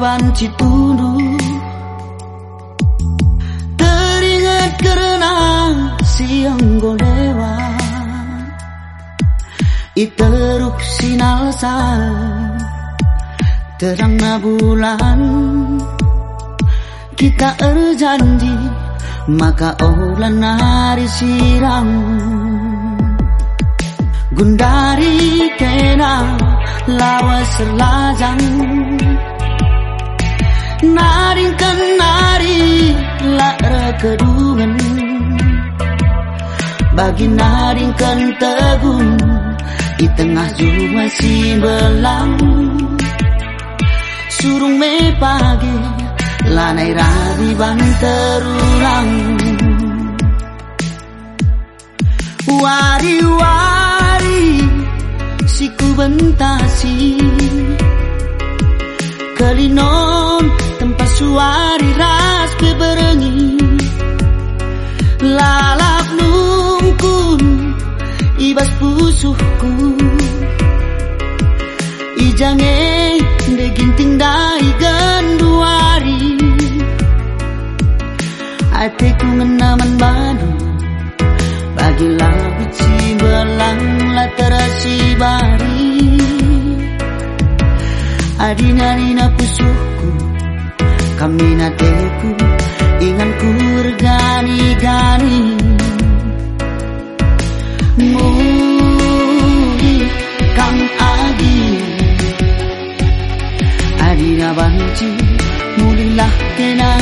banci tunduk Teringat karena siang golewa Iteruk sinal Terangna bulan. Kita erjanji Maka olah nari siram. Gundari kena lawas Naringkan nari lara kedungan. Bagi naringkan tegun Di tengah jua si belang. Surung me pagi Lanai rabi ban terulang. Wari-wari Siku bentasi. Tempat suari ras berengi Lalap nungkun ibas pusuhku Ijange deginting dai ganduari Hatiku ngenaman badu Bagi si belang laterasi bari. Adina nina pusuhku Kami nateku Ingan kurgani-gani Muli kang agi Adina banci Mulilah kena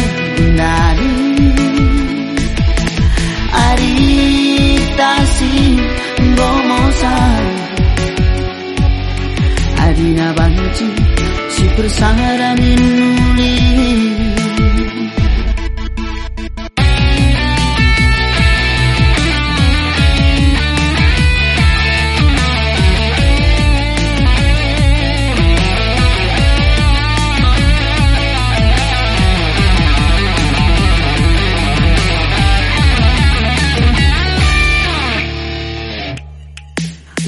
dari Aritasi Gomosar Adina banci Si bersangara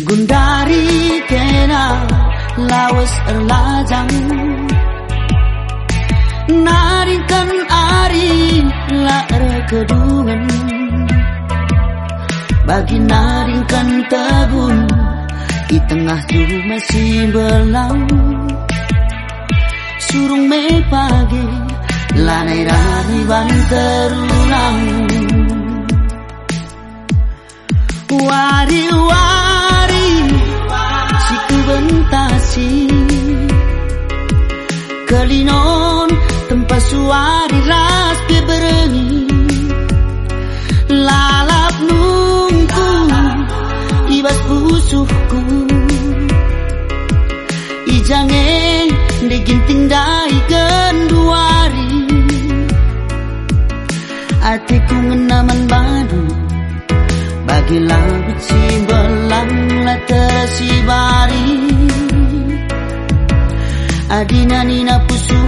Gundari kena lawas erlajang Naringkan ari lara kedungan. Bagi naringkan tabun Di tengah rumah si belang Surung me pagi Lanai rani ban terulang. Wari-wari Bentasi Kelinon tempat suari ras berengi. Lalap nungku Ibas pusuhku Ijange deginting dai kenduari. Atiku ngenaman badu bagi labut si belang laterasi bari Adina nina pusuhku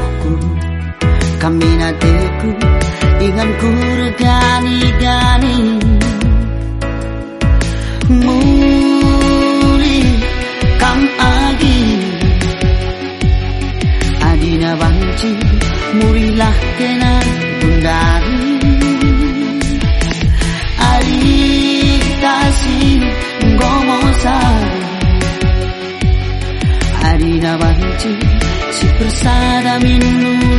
bersara minum.